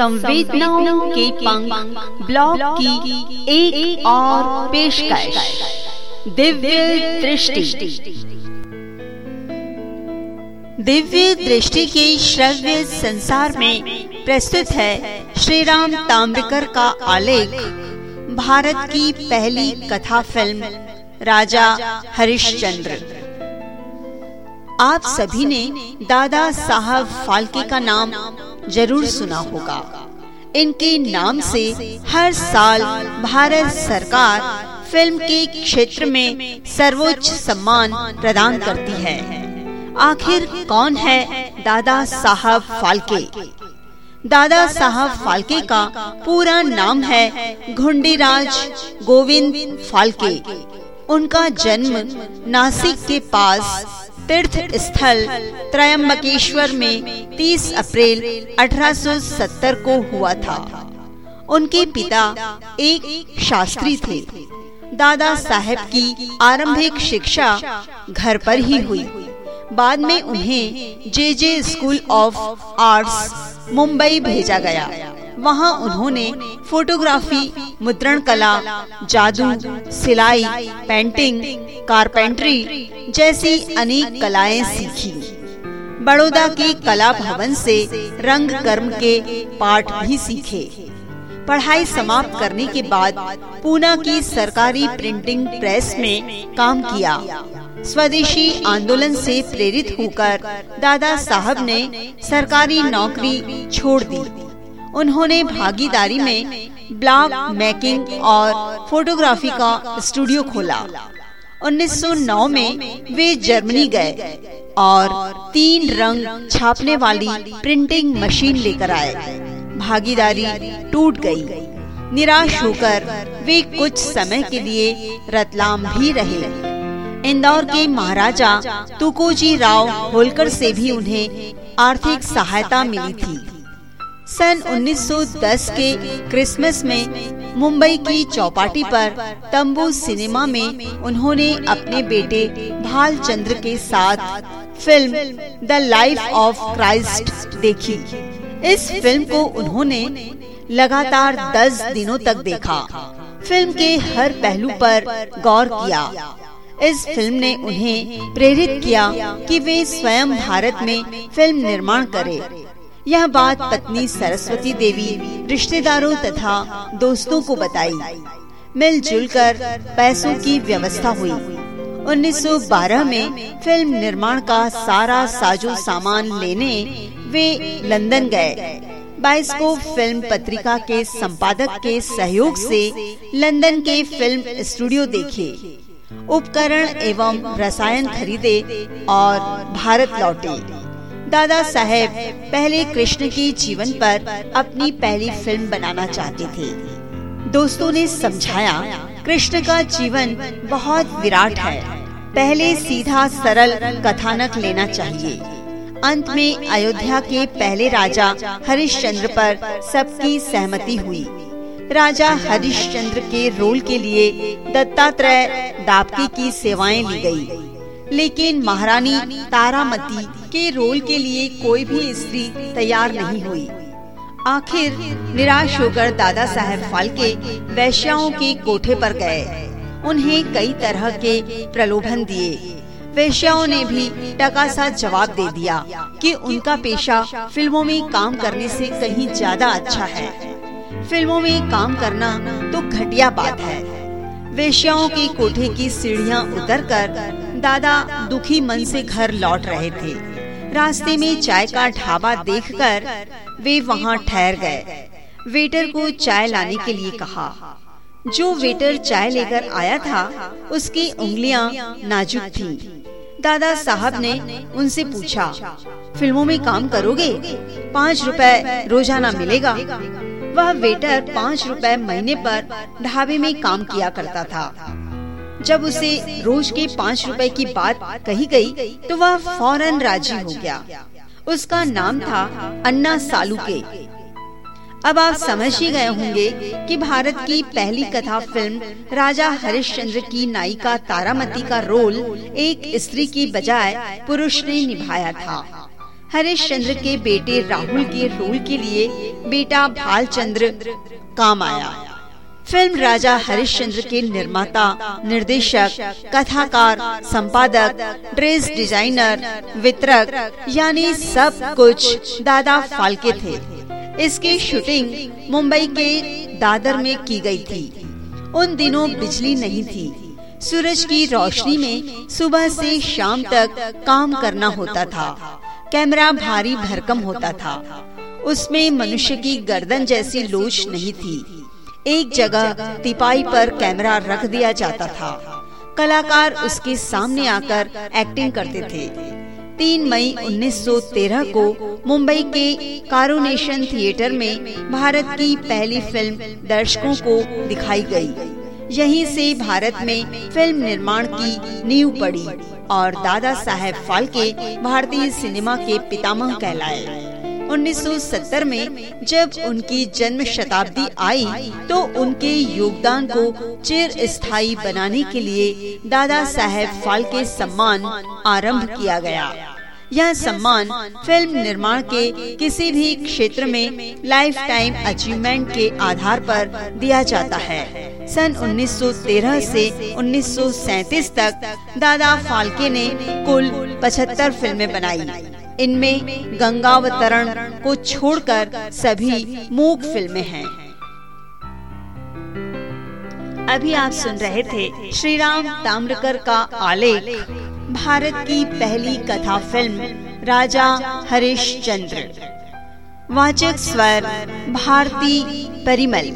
संवेदनाओं के पंख ब्लॉग की एक, एक और पेशकश। दिव्य दृष्टि। दिव्य दृष्टि के श्रव्य संसार में प्रस्तुत है श्री राम ताम्रकर का आलेख भारत की पहली कथा फ़िल्म राजा हरिश्चंद्र। आप सभी ने दादा साहब फाल्के का नाम ज़रूर सुना होगा। इनके नाम से हर साल भारत सरकार फ़िल्म के क्षेत्र में सर्वोच्च सम्मान प्रदान करती है। आखिर कौन है दादा साहब फाल्के? दादा साहब फाल्के का पूरा नाम है घुंडीराज गोविंद फाल्के। उनका जन्म नासिक के पास तीर्थ स्थल त्रयम्बकेश्वर में 30 अप्रैल 1870 को हुआ था। उनके पिता एक शास्त्री थे। दादा साहेब की आरंभिक शिक्षा घर पर ही हुई। बाद में उन्हें J J school of arts Mumbai भेजा गया। वहाँ उन्होंने फोटोग्राफी, मुद्रण कला, जादू, सिलाई, पेंटिंग, कारपेंट्री जैसी अनेक कलाएँ सीखी। बड़ौदा के कला भवन से रंग कर्म के पाठ भी सीखे। पढ़ाई समाप्त करने के बाद पूना की सरकारी प्रिंटिंग प्रेस में काम किया। स्वदेशी आंदोलन से प्रेरित होकर दादा साहब ने सरकारी नौकरी छोड़ दी। उन्होंने भागीदारी में ब्लॉक मेकिंग और फोटोग्राफी का स्टूडियो खोला। 1909 में वे जर्मनी गए और तीन रंग छापने वाली प्रिंटिंग मशीन लेकर आए। भागीदारी टूट गई। निराश होकर वे कुछ समय के लिए रतलाम भी रहे। इंदौर के महाराजा तुकोजी राव होलकर से भी उन्हें आर्थिक सहायता मिली थी। सन 1910 के क्रिसमस में मुंबई की चौपाटी पर तंबू सिनेमा में उन्होंने अपने बेटे भाल चंद्र के साथ film the life of Christ देखी। इस फ़िल्म को उन्होंने लगातार दस दिनों तक देखा। फ़िल्म के हर पहलू पर गौर किया। इस फ़िल्म ने उन्हें प्रेरित किया कि वे स्वयं भारत में फ़िल्म निर्माण करें। यह बात पत्नी सरस्वती देवी, रिश्तेदारों तथा दोस्तों को बताई। मिलजुल कर पैसों की व्यवस्था हुई। 1912 में फ़िल्म निर्माण का सारा साजो सामान लेने वे लंदन गए। बाइस्कोप फ़िल्म पत्रिका के संपादक के सहयोग से लंदन के फ़िल्म स्टूडियो देखे। उपकरण एवं रसायन खरीदे और भारत लौटे। दादा साहेब पहले कृष्ण के जीवन पर अपनी पहली फ़िल्म बनाना चाहते थे। दोस्तों ने समझाया, कृष्ण का जीवन बहुत विराट है। पहले सीधा सरल कथानक लेना चाहिए। अंत में अयोध्या के पहले राजा हरिश्चंद्र पर सबकी सहमति हुई। राजा हरिश्चंद्र के रोल के लिए दत्तात्रेय दापकी की सेवाएँ ली गई। लेकिन महारानी तारामती के रोल के लिए कोई भी स्त्री तैयार नहीं हुई। आखिर निराश होकर दादा साहेब फालके वैश्याओं के कोठे पर गए। उन्हें कई तरह के प्रलोभन दिए। वैश्याओं ने भी टका सा जवाब दे दिया कि उनका पेशा फ़िल्मों में काम करने से कहीं ज़्यादा अच्छा है। फ़िल्मों में काम करना तो घटिया बात है। वेश्याओं के कोठे की सीढ़ियाँ उतरकर दादा दुखी मन से घर लौट रहे थे। रास्ते में चाय का ढाबा देखकर वे वहाँ ठहर गए। वेटर को चाय लाने के लिए कहा। जो वेटर चाय लेकर आया था, उसकी उंगलियाँ नाजुक थीं। दादा साहब ने उनसे पूछा, फ़िल्मों में काम करोगे? पाँच रुपए रोज़ाना मिलेगा? वह वेटर पाँच रुपए महीने पर ढाबे में काम किया करता था। जब उसे रोज के पाँच रुपए की बात कही गई, तो वह फ़ौरन राज़ी हो गया। उसका नाम था अन्ना सालुके। अब आप समझ ही गए होंगे कि भारत की पहली कथा फ़िल्म राजा हरिश्चंद्र की नायिका तारामती का रोल एक स्त्री की बजाय पुरुष ने निभाया था। हरिश्चंद्र के बेटे राहुल के रोल के लिए बेटा भालचंद्र काम आया। फ़िल्म राजा हरिश्चंद्र के निर्माता, निर्देशक, कथाकार, संपादक, ड्रेस डिज़ाइनर, वितरक, यानी सब कुछ दादा फाल्के थे। इसकी शूटिंग मुंबई के दादर में की गई थी। उन दिनों बिजली नहीं थी। सूरज की रोशनी में सुबह से शाम तक काम करना होता था। कैमरा भारी भरकम होता था। उसमें मनुष्य की गर्दन जैसी लोच नहीं थी। एक जगह तिपाई पर कैमरा रख दिया जाता था। कलाकार उसके सामने आकर एक्टिंग करते थे। 3 मई 1913 को मुंबई के कारोनेशन थिएटर में भारत की पहली फ़िल्म दर्शकों को दिखाई गई। यहीं से भारत में फ़िल्म निर्माण की नींव पड़ी और दादा साहेब फाल्के भारतीय सिनेमा के पितामह कहलाए। 1970 में जब उनकी जन्म शताब्दी आई तो उनके योगदान को चिर स्थायी बनाने के लिए दादा साहेब फाल्के सम्मान आरंभ किया गया। यह सम्मान फ़िल्म निर्माण के किसी भी क्षेत्र में लाइफ टाइम अचीवमेंट के आधार पर दिया जाता है। सन 1913 से 1937 तक दादा फाल्के ने कुल 75 फ़िल्में बनाई। इनमें गंगावतरण को छोड़कर सभी मूक फ़िल्में हैं। अभी आप सुन रहे थे श्री राम ताम्रकर का आलेख, भारत की पहली कथा फ़िल्म, राजा हरीश चंद्र वाचक स्वर, भारती परिमल।